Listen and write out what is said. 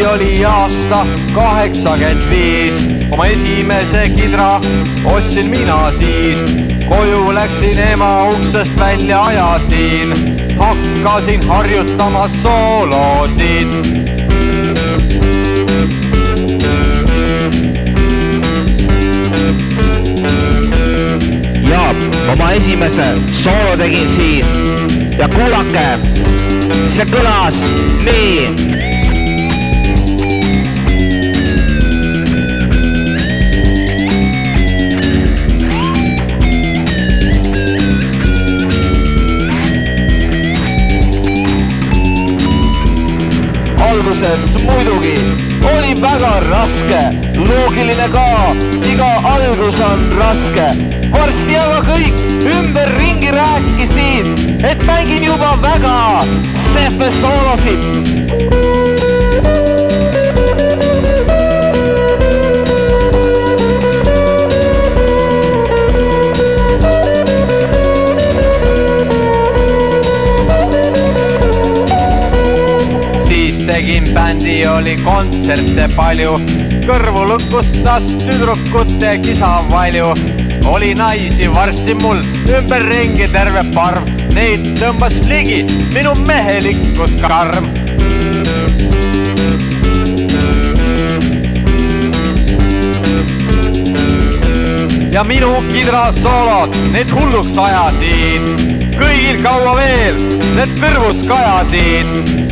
kui oli aasta kaheksakümmend viis, oma esimese kidra ostsin mina siis. koju läksin ema uksest välja, ajasin, hakkasin harjutama soolosid. Ja oma esimese soolo tegin siis. Ja kuulake, see kõlas nii alguses muidugi oli väga raske, loogiline ka, iga algus on raske. varsti aga kõik ümberringi rääkisid, et mängin juba väga sehve soolosid tegin bändi, oli kontserte palju, kõrvu lukustas tüdrukute kisa valju. oli naisi varsti mul ümberringi terve parv, neid tõmbas ligi minu mehelikkus karm. ja minu kidrasoolod, need hulluks ajasid, kõigil kaua veel need kõrvus kajasid